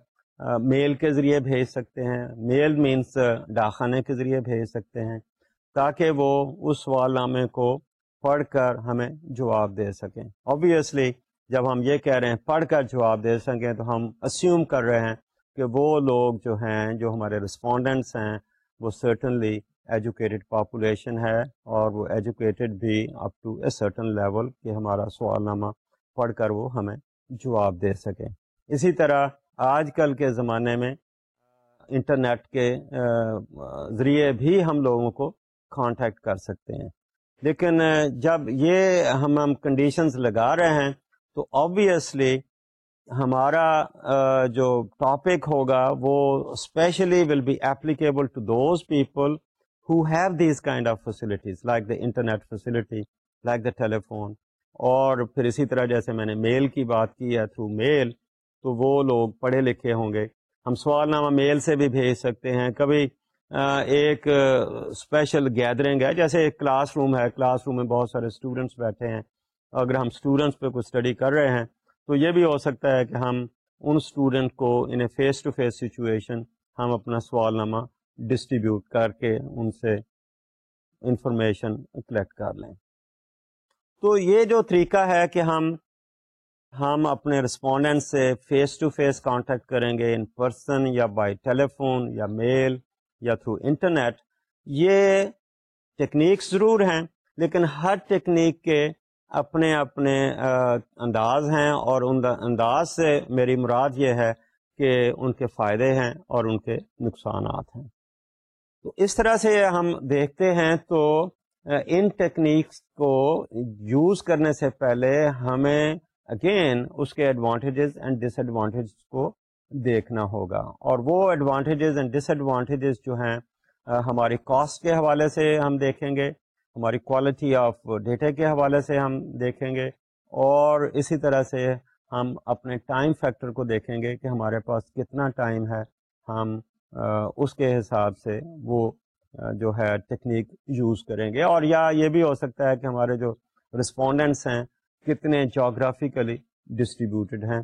میل کے ذریعے بھیج سکتے ہیں میل مینس ڈاکانے کے ذریعے بھیج سکتے ہیں تاکہ وہ اس سوال نامے کو پڑھ کر ہمیں جواب دے سکیں آبویسلی جب ہم یہ کہہ رہے ہیں پڑھ کر جواب دے سکیں تو ہم اسیوم کر رہے ہیں کہ وہ لوگ جو ہیں جو ہمارے رسپونڈنٹس ہیں وہ سرٹنلی ایجوکیٹڈ پاپولیشن ہے اور وہ ایجوکیٹڈ بھی up to a certain level کہ ہمارا سوال نامہ پڑھ کر وہ ہمیں جواب دے سکیں اسی طرح آج کل کے زمانے میں انٹرنیٹ کے ذریعے بھی ہم لوگوں کو کانٹیکٹ کر سکتے ہیں لیکن جب یہ ہم ہم کنڈیشنز لگا رہے ہیں تو آبویسلی ہمارا جو ٹاپک ہوگا وہ especially will be applicable to those people who have these kind of facilities like the internet facility like the telephone اور پھر اسی طرح جیسے میں نے میل کی بات کی ہے تھرو میل تو وہ لوگ پڑھے لکھے ہوں گے ہم سوال نامہ میل سے بھی بھیج سکتے ہیں کبھی ایک اسپیشل گیدرنگ ہے جیسے ایک کلاس روم ہے کلاس روم میں بہت سارے اسٹوڈنٹس بیٹھے ہیں اگر ہم اسٹوڈنٹس پہ کچھ اسٹڈی کر رہے ہیں تو یہ بھی ہو سکتا ہے کہ ہم ان اسٹوڈنٹ کو in a face to face situation ہم اپنا سوال نامہ ڈسٹریبیوٹ کر کے ان سے انفارمیشن کلیکٹ کر لیں تو یہ جو طریقہ ہے کہ ہم ہم اپنے رسپونڈنٹ سے فیس ٹو فیس کانٹیکٹ کریں گے ان پرسن یا بائی ٹیلی فون یا میل یا تھرو انٹرنیٹ یہ ٹیکنیکس ضرور ہیں لیکن ہر ٹیکنیک کے اپنے اپنے انداز ہیں اور ان انداز سے میری مراد یہ ہے کہ ان کے فائدے ہیں اور ان کے نقصانات ہیں تو اس طرح سے ہم دیکھتے ہیں تو ان ٹیکنیکس کو یوز کرنے سے پہلے ہمیں اگین اس کے ایڈوانٹیجز اینڈ ڈس ایڈوانٹیج کو دیکھنا ہوگا اور وہ ایڈوانٹیجز اینڈ ڈس ایڈوانٹیجز جو ہیں ہماری کاسٹ کے حوالے سے ہم دیکھیں گے ہماری کوالٹی آف ڈیٹا کے حوالے سے ہم دیکھیں گے اور اسی طرح سے ہم اپنے ٹائم فیکٹر کو دیکھیں گے کہ ہمارے پاس کتنا ٹائم ہے ہم اس کے حساب سے وہ جو ہے ٹیکنیک یوز کریں گے اور یا یہ بھی ہو سکتا ہے کہ ہمارے جو رسپونڈنٹس ہیں کتنے جاگرافیکلی ڈسٹریبیوٹیڈ ہیں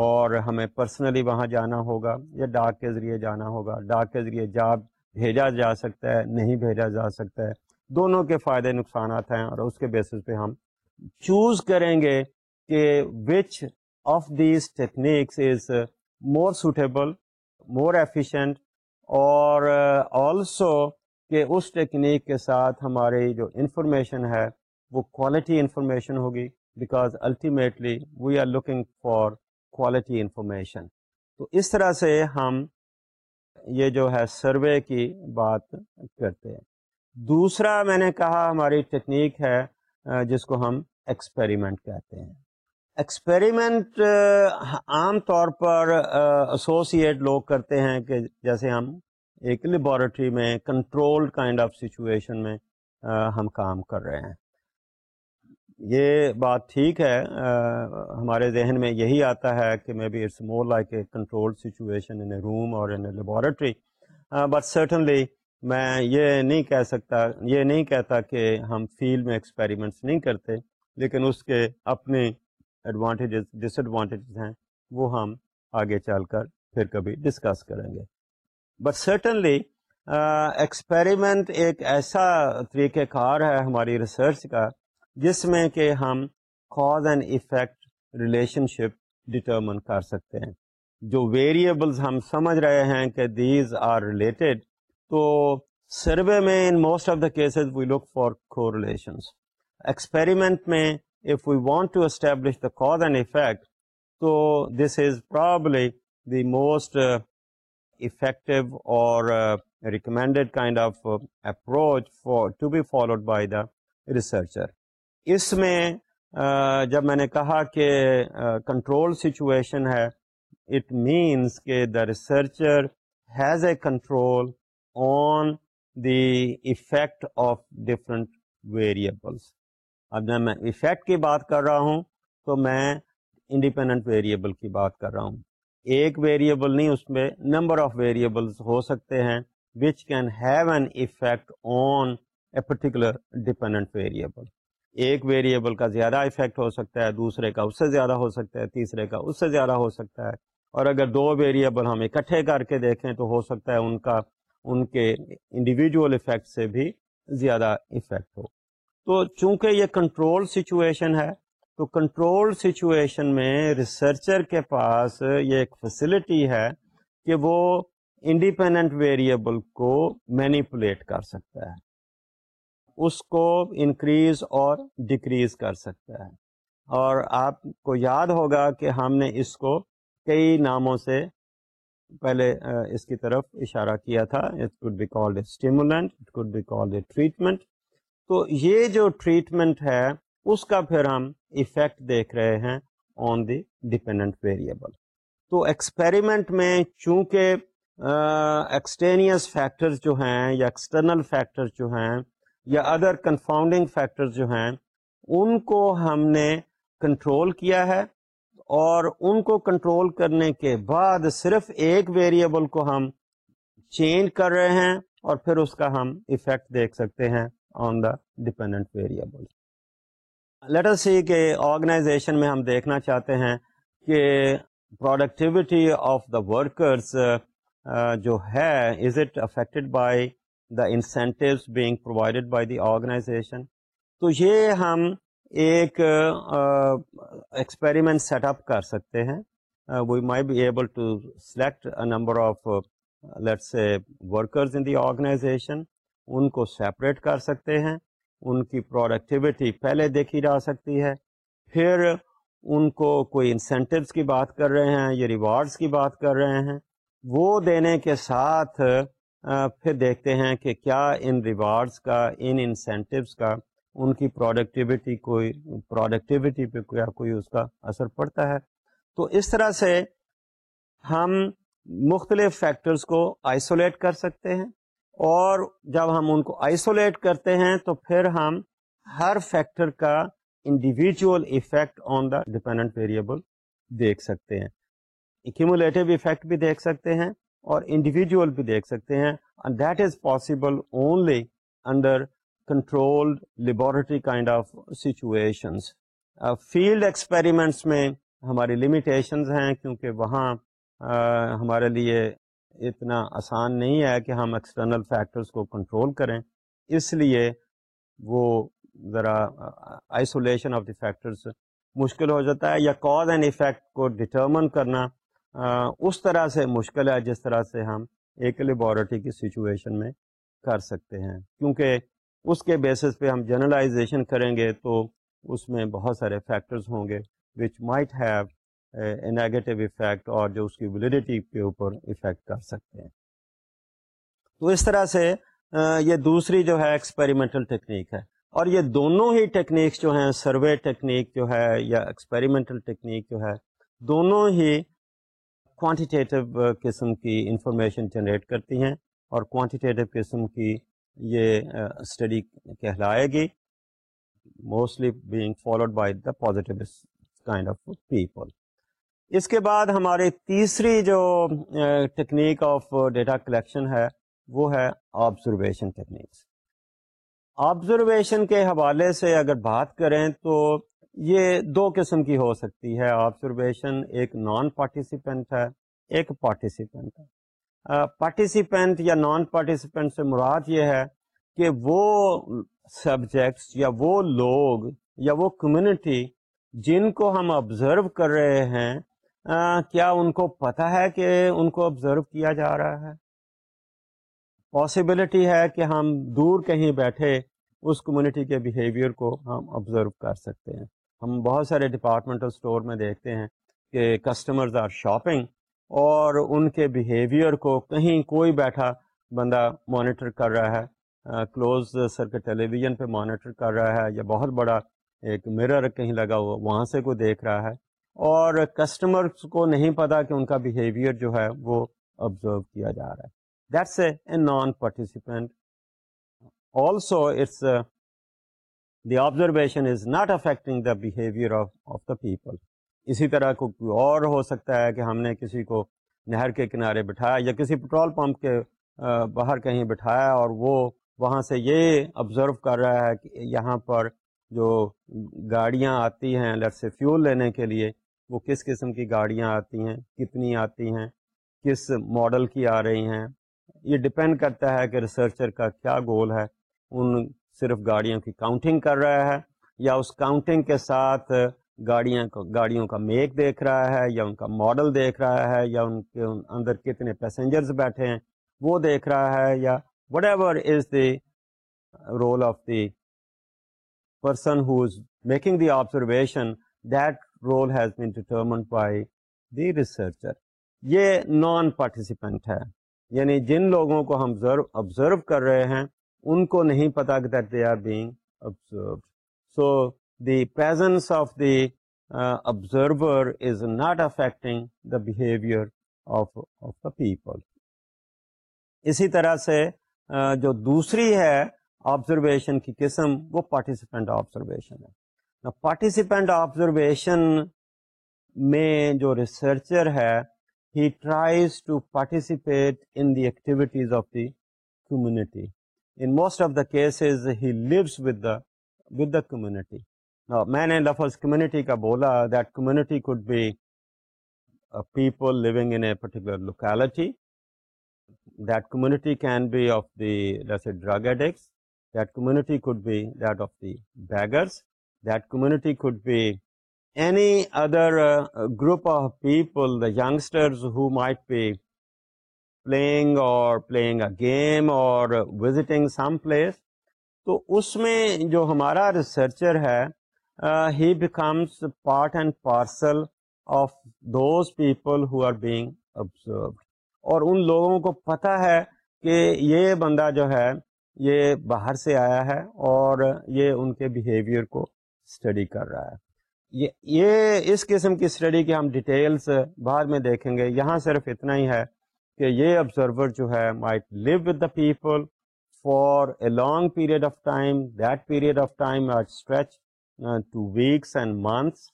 اور ہمیں پرسنلی وہاں جانا ہوگا یا ڈاک کے ذریعے جانا ہوگا ڈاک کے ذریعے جاب بھیجا جا سکتا ہے نہیں بھیجا جا سکتا ہے دونوں کے فائدے نقصانات ہیں اور اس کے بیسس پہ ہم چوز کریں گے کہ which of these techniques is more suitable more efficient اور آلسو کہ اس ٹیکنیک کے ساتھ ہماری جو انفارمیشن ہے وہ کوالٹی انفارمیشن ہوگی because ultimately we are looking for quality information تو اس طرح سے ہم یہ جو ہے سروے کی بات کرتے ہیں دوسرا میں نے کہا ہماری ٹیکنیک ہے جس کو ہم ایکسپیریمنٹ کہتے ہیں ایکسپیریمنٹ عام طور پر ایسوسیٹ لوگ کرتے ہیں کہ جیسے ہم ایک لیبورٹری میں کنٹرول کائنڈ آف سچویشن میں ہم کام کر رہے ہیں یہ بات ٹھیک ہے ہمارے ذہن میں یہی آتا ہے کہ maybe it's more like a control situation in a room اور in a laboratory but certainly میں یہ نہیں کہہ سکتا یہ نہیں کہتا کہ ہم فیلڈ میں ایکسپیریمنٹس نہیں کرتے لیکن اس کے اپنے ایڈوانٹیجز ڈس ایڈوانٹیجز ہیں وہ ہم آگے چل کر پھر کبھی ڈسکس کریں گے بٹ سرٹنلی ایکسپیریمنٹ ایک ایسا طریقہ کار ہے ہماری ریسرچ کا جس میں کہ ہم cause and effect relationship determine کر سکتے ہیں جو ویریبلز ہم سمجھ رہے ہیں کہ دیز آر ریلیٹڈ تو سروے میں in most of the cases we look for correlations experiment میں if we want to establish the cause and effect تو this is probably the most effective or recommended kind of approach for to be followed by the researcher اس میں جب میں نے کہا کہ control situation ہے it means کہ the researcher has a control on the effect of different variables اب جب میں افیکٹ کی بات کر رہا ہوں تو میں انڈیپینڈنٹ ویریبل کی بات کر رہا ہوں ایک ویریبل نہیں اس میں نمبر آف ویریبلس ہو سکتے ہیں which can have an effect on a particular dependent variable ایک ویریبل کا زیادہ افیکٹ ہو سکتا ہے دوسرے کا اس سے زیادہ ہو سکتا ہے تیسرے کا اس سے زیادہ ہو سکتا ہے اور اگر دو ویریبل ہم اکٹھے کر کے دیکھیں تو ہو سکتا ہے ان کا ان کے انڈیویجول افیکٹ سے بھی زیادہ افیکٹ ہو تو چونکہ یہ کنٹرول سچویشن ہے تو کنٹرول سچویشن میں ریسرچر کے پاس یہ ایک فیسلٹی ہے کہ وہ انڈیپینڈنٹ ویریبل کو مینیپولیٹ کر سکتا ہے اس کو انکریز اور ڈیکریز کر سکتا ہے اور آپ کو یاد ہوگا کہ ہم نے اس کو کئی ناموں سے پہلے اس کی طرف اشارہ کیا تھا it it could could be be a a stimulant treatment تو یہ جو ٹریٹمنٹ ہے اس کا پھر ہم افیکٹ دیکھ رہے ہیں آن دی ڈیپینڈنٹ ویریبل تو ایکسپیریمنٹ میں چونکہ ایکسٹینیس فیکٹر جو ہیں یا ایکسٹرنل فیکٹر جو ہیں یا ادر کنفاؤنڈنگ فیکٹر جو ہیں ان کو ہم نے کنٹرول کیا ہے اور ان کو کنٹرول کرنے کے بعد صرف ایک ویریبل کو ہم چینج کر رہے ہیں اور پھر اس کا ہم افیکٹ دیکھ سکتے ہیں on the dependent variable later see کے آرگنائزیشن میں ہم دیکھنا چاہتے ہیں کہ پروڈکٹیوٹی آف دا ورکرس جو ہے is it affected by the incentives being provided by the organization تو یہ ہم ایک ایکسپیریمنٹ سیٹ اپ کر سکتے ہیں we may be able to select number of let's workers in the organization ان کو سیپریٹ کر سکتے ہیں ان کی پروڈکٹیوٹی پہلے دیکھی جا سکتی ہے پھر ان کو کوئی انسینٹیوس کی بات کر رہے ہیں یا ریوارڈس کی بات کر رہے ہیں وہ دینے کے ساتھ پھر دیکھتے ہیں کہ کیا ان ریوارڈس کا ان انسینٹیوس کا ان کی پروڈکٹیوٹی کوئی پروڈکٹیوٹی پہ کیا کوئی اس کا اثر پڑتا ہے تو اس طرح سے ہم مختلف فیکٹرز کو آئسولیٹ کر سکتے ہیں اور جب ہم ان کو آئسولیٹ کرتے ہیں تو پھر ہم ہر فیکٹر کا individual effect on the dependent variable دیکھ سکتے ہیں ایکومولیٹیو ایفیکٹ بھی دیکھ سکتے ہیں اور انڈیویجول بھی دیکھ سکتے ہیں and that is possible only under controlled laboratory kind of situations field experiments میں ہماری لمیٹیشنز ہیں کیونکہ وہاں ہمارے لیے اتنا آسان نہیں ہے کہ ہم ایکسٹرنل فیکٹرز کو کنٹرول کریں اس لیے وہ ذرا آئسولیشن آف دی فیکٹرز مشکل ہو جاتا ہے یا کاز اینڈ افیکٹ کو ڈٹرمن کرنا اس طرح سے مشکل ہے جس طرح سے ہم ایک لیبورٹری کی سچویشن میں کر سکتے ہیں کیونکہ اس کے بیسس پہ ہم جنرلائزیشن کریں گے تو اس میں بہت سارے فیکٹرز ہوں گے which might have negative effect اور جو اس کی ویلیڈیٹی کے اوپر افیکٹ کر سکتے ہیں تو اس طرح سے یہ دوسری جو ہے ایکسپیریمنٹل ٹیکنیک ہے اور یہ دونوں ہی ٹیکنیکس جو ہیں سروے ٹیکنیک جو ہے یا ایکسپیریمنٹل ٹیکنیک جو ہے دونوں ہی کوانٹیٹیو قسم کی انفارمیشن جنریٹ کرتی ہیں اور کوانٹیٹیو قسم کی یہ اسٹڈی کہلائے گی mostly being followed by the positive kind of people اس کے بعد ہماری تیسری جو ٹیکنیک آف ڈیٹا کلیکشن ہے وہ ہے آبزرویشن ٹیکنیکس آبزرویشن کے حوالے سے اگر بات کریں تو یہ دو قسم کی ہو سکتی ہے آبزرویشن ایک نان پارٹیسپینٹ ہے ایک پارٹیسپینٹ ہے پارٹیسپینٹ یا نان پارٹیسپینٹ سے مراد یہ ہے کہ وہ سبجیکٹس یا وہ لوگ یا وہ کمیونٹی جن کو ہم آبزرو کر رہے ہیں کیا ان کو پتا ہے کہ ان کو آبزرو کیا جا رہا ہے پاسبلٹی ہے کہ ہم دور کہیں بیٹھے اس کمیونٹی کے بیہیویئر کو ہم آبزرو کر سکتے ہیں ہم بہت سارے ڈپارٹمنٹل اسٹور میں دیکھتے ہیں کہ کسٹمرز آر شاپنگ اور ان کے بیہیویئر کو کہیں کوئی بیٹھا بندہ مانیٹر کر رہا ہے کلوز سرکٹ ٹیلی ویژن پہ مانیٹر کر رہا ہے یا بہت بڑا ایک مرر کہیں لگا ہوا وہاں سے کوئی دیکھ رہا ہے اور کسٹمرس کو نہیں پتا کہ ان کا بیہیویئر جو ہے وہ آبزرو کیا جا رہا ہے that's a non participant also it's the observation is not affecting the behaviour of of the people اسی طرح کو کوئی اور ہو سکتا ہے کہ ہم نے کسی کو نہر کے کنارے بٹھایا یا کسی پٹرول پمپ کے باہر کہیں بٹھایا اور وہ وہاں سے یہ آبزرو کر رہا ہے کہ یہاں پر جو گاڑیاں آتی ہیں لٹ سے فیول لینے کے لیے وہ کس قسم کی گاڑیاں آتی ہیں کتنی آتی ہیں کس ماڈل کی آ رہی ہیں یہ ڈپینڈ کرتا ہے کہ ریسرچر کا کیا گول ہے ان صرف گاڑیوں کی کاؤنٹنگ کر رہا ہے یا اس کاؤنٹنگ کے ساتھ گاڑیاں گاڑیوں کا میک دیکھ رہا ہے یا ان کا ماڈل دیکھ رہا ہے یا ان کے اندر کتنے پیسنجرز بیٹھے ہیں وہ دیکھ رہا ہے یا whatever is the role of the person who is making the observation that role has been determined by the researcher یہ نان پارٹیسپینٹ ہے یعنی جن لوگوں کو ہم آبزرو کر رہے ہیں ان کو نہیں پتا کہ observer is not affecting the behaviour of the people اسی طرح سے uh, جو دوسری ہے آبزرویشن کی قسم وہ پارٹیسپینٹ آبزرویشن ہے پارٹیسپینٹ آبزرویشن میں جو ریسرچر ہے he tries to participate in the activities of the community in most of the cases he with with the the community میں نے لفظ کمیونٹی کا بولا that community could be people living in a particular locality that community can be of the drug addicts that community could be that of the beggars that community could group any other group of people youngsters who playing اور playing a game اور visiting some place تو اس میں جو ہمارا researcher ہے he becomes part and parcel of those people who are being observed اور ان لوگوں کو پتہ ہے کہ یہ بندہ جو ہے یہ باہر سے آیا ہے اور یہ ان کے بیہیویئر کو اسٹڈی کر رہا ہے یہ یہ اس قسم کی اسٹڈی کی ہم ڈیٹیلس بعد میں دیکھیں گے یہاں صرف اتنا ہی ہے کہ یہ آبزرور جو ہے may live with the people for a long period of time that period of time stretch to weeks and months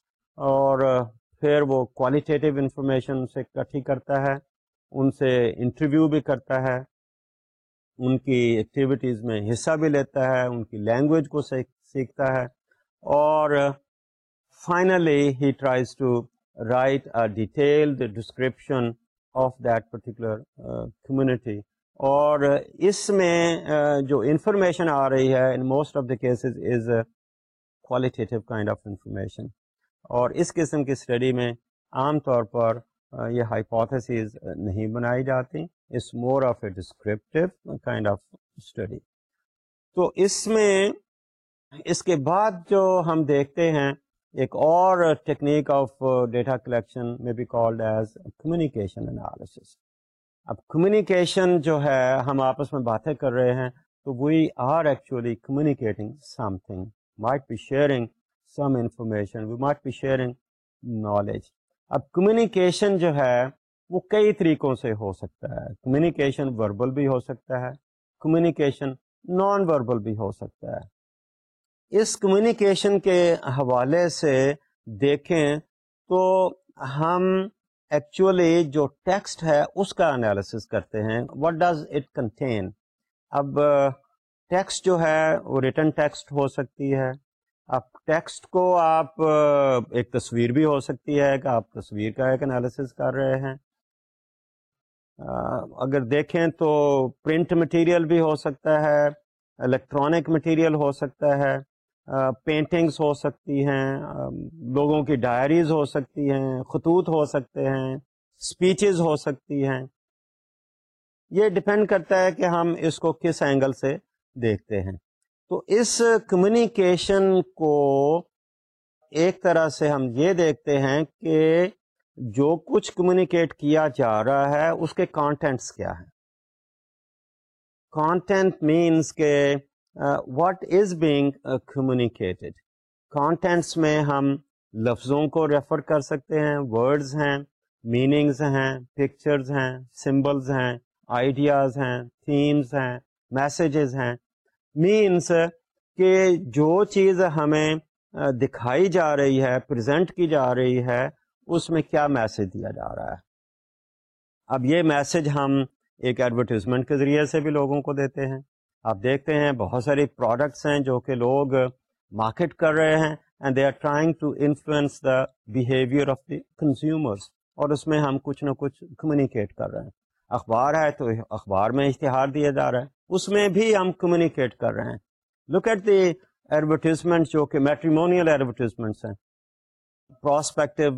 اور uh, پھر وہ کوالٹیٹیو انفارمیشن سے اکٹھی کرتا ہے ان سے انٹرویو بھی کرتا ہے ان کی ایکٹیویٹیز میں حصہ بھی لیتا ہے ان کی لینگویج کو سیکھتا ہے اور finally he tries to write a detailed description of that particular community اور اس میں uh, جو انفارمیشن آ رہی ہے in most of the cases is qualitative kind of information اور اس قسم کی اسٹڈی میں عام طور پر uh, یہ ہائپوتھس نہیں بنائی جاتی is more of a descriptive kind of study تو اس میں اس کے بعد جو ہم دیکھتے ہیں ایک اور ٹیکنیک آف ڈیٹا کلیکشن میں be called as communication analysis اب کمیونیکیشن جو ہے ہم آپس میں باتیں کر رہے ہیں تو we are actually communicating something might be sharing some information we might be sharing knowledge اب کمیونیکیشن جو ہے وہ کئی طریقوں سے ہو سکتا ہے کمیونیکیشن وربل بھی ہو سکتا ہے کمیونیکیشن نان وربل بھی ہو سکتا ہے اس کمیونیکیشن کے حوالے سے دیکھیں تو ہم ایکچولی جو ٹیکسٹ ہے اس کا انالیسس کرتے ہیں وٹ ڈز اٹ کنٹین اب ٹیکسٹ جو ہے وہ ریٹن ٹیکسٹ ہو سکتی ہے اب ٹیکسٹ کو آپ ایک تصویر بھی ہو سکتی ہے کہ آپ تصویر کا ایک انالیسس کر رہے ہیں اگر دیکھیں تو پرنٹ مٹیریل بھی ہو سکتا ہے الیکٹرانک مٹیریل ہو سکتا ہے پینٹنگز ہو سکتی ہیں لوگوں کی ڈائریز ہو سکتی ہیں خطوط ہو سکتے ہیں اسپیچز ہو سکتی ہیں یہ ڈپینڈ کرتا ہے کہ ہم اس کو کس اینگل سے دیکھتے ہیں تو اس کمیونیکیشن کو ایک طرح سے ہم یہ دیکھتے ہیں کہ جو کچھ کمیونیکیٹ کیا جا رہا ہے اس کے کانٹینٹس کیا ہیں کانٹینٹ مینس کہ what is being communicated contents میں ہم لفظوں کو ریفر کر سکتے ہیں ورڈز ہیں میننگز ہیں پکچرز ہیں سمبلز ہیں آئیڈیاز ہیں تھیمز ہیں میسیجز ہیں مینس کہ جو چیز ہمیں دکھائی جا رہی ہے پریزنٹ کی جا رہی ہے اس میں کیا میسج دیا جا رہا ہے اب یہ میسج ہم ایک ایڈورٹیزمنٹ کے ذریعے سے بھی لوگوں کو دیتے ہیں آپ دیکھتے ہیں بہت ساری پروڈکٹس ہیں جو کہ لوگ مارکیٹ کر رہے ہیں and they are trying to influence the behaviour of the consumers اور اس میں ہم کچھ نہ کچھ کمیونیکیٹ کر رہے ہیں اخبار ہے تو اخبار میں اشتہار دیا جا رہا ہے اس میں بھی ہم کمیونیکیٹ کر رہے ہیں لک ایٹ دی ایڈورٹیزمنٹ جو کہ میٹریمونیل ایڈورٹیزمنٹس ہیں پراسپیکٹو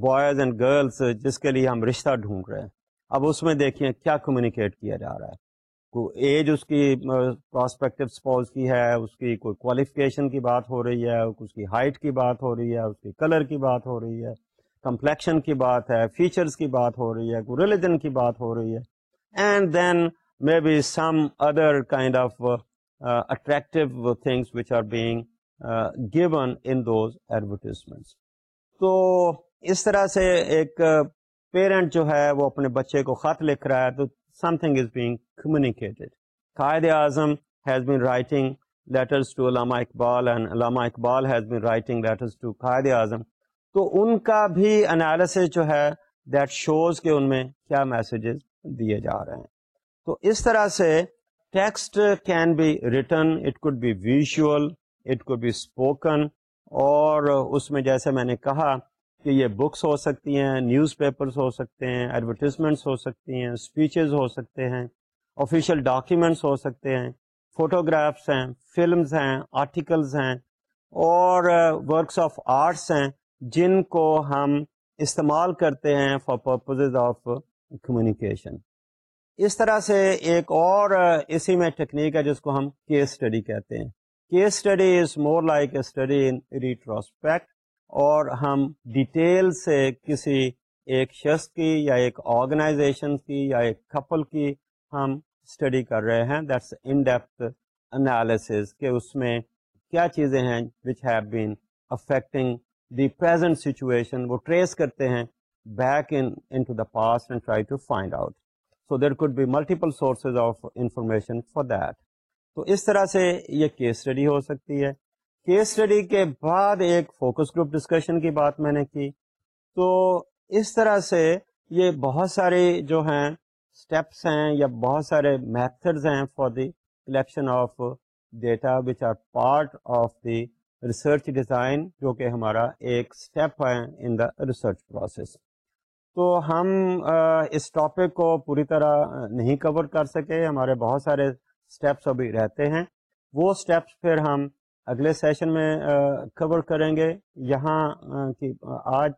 بوائز اینڈ گرلس جس کے لیے ہم رشتہ ڈھونڈ رہے ہیں اب اس میں دیکھیں کیا کمیونیکیٹ کیا جا رہا ہے کوئی ایج اس کی پراسپیکٹو سپوز کی ہے اس کی کوئی کوالیفیکیشن کی بات ہو رہی ہے اس کی ہائٹ کی بات ہو رہی ہے اس کی کلر کی بات ہو رہی ہے کمپلیکشن کی بات ہے فیچرز کی بات ہو رہی ہے کوئی ریلیجن کی بات ہو رہی ہے and then may be some other kind of attractive things which are being given in those advertisements تو اس طرح سے ایک پیرنٹ uh, جو ہے وہ اپنے بچے کو خط لکھ رہا ہے تو کیا میسیجز دیے جا رہے ہیں تو اس طرح سے اس میں جیسے میں نے کہا کہ یہ بکس ہو سکتی ہیں نیوز پیپرز ہو سکتے ہیں ایڈورٹیزمنٹس ہو سکتی ہیں اسپیچز ہو سکتے ہیں آفیشیل ڈاکیومنٹس ہو سکتے ہیں فوٹوگرافس ہیں فلمز ہیں آرٹیکلز ہیں اور ورکس آف آرٹس ہیں جن کو ہم استعمال کرتے ہیں فار پرپز آف کمیونیکیشن اس طرح سے ایک اور uh, اسی میں ٹیکنیک ہے جس کو ہم کیس اسٹڈی کہتے ہیں case study is more like a study in retrospect اور ہم ڈیٹیل سے کسی ایک شخص کی یا ایک آرگنائزیشن کی یا ایک کپل کی ہم اسٹڈی کر رہے ہیں دیٹس ان ڈیپتھ انالیسز کہ اس میں کیا چیزیں ہیں which have been affecting the present situation وہ ٹریس کرتے ہیں back into the past and try to find out so there could be multiple sources of information for that تو اس طرح سے یہ کیس اسٹڈی ہو سکتی ہے کیس اسٹڈی کے بعد ایک فوکس گروپ ڈسکشن کی بات میں نے کی تو اس طرح سے یہ بہت سارے جو ہیں اسٹیپس ہیں یا بہت سارے میتھڈز ہیں for the collection of data which are part of the research design جو کہ ہمارا ایک اسٹیپ ہے ان دا ریسرچ پروسیس تو ہم اس ٹاپک کو پوری طرح نہیں کور کر سکے ہمارے بہت سارے اسٹیپس ابھی رہتے ہیں وہ اسٹیپس پھر ہم اگلے سیشن میں کور کریں گے یہاں کی آج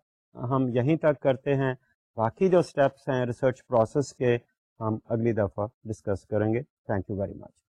ہم یہیں تک کرتے ہیں باقی جو سٹیپس ہیں ریسرچ پروسیس کے ہم اگلی دفعہ ڈسکس کریں گے تھینک یو ویری مچ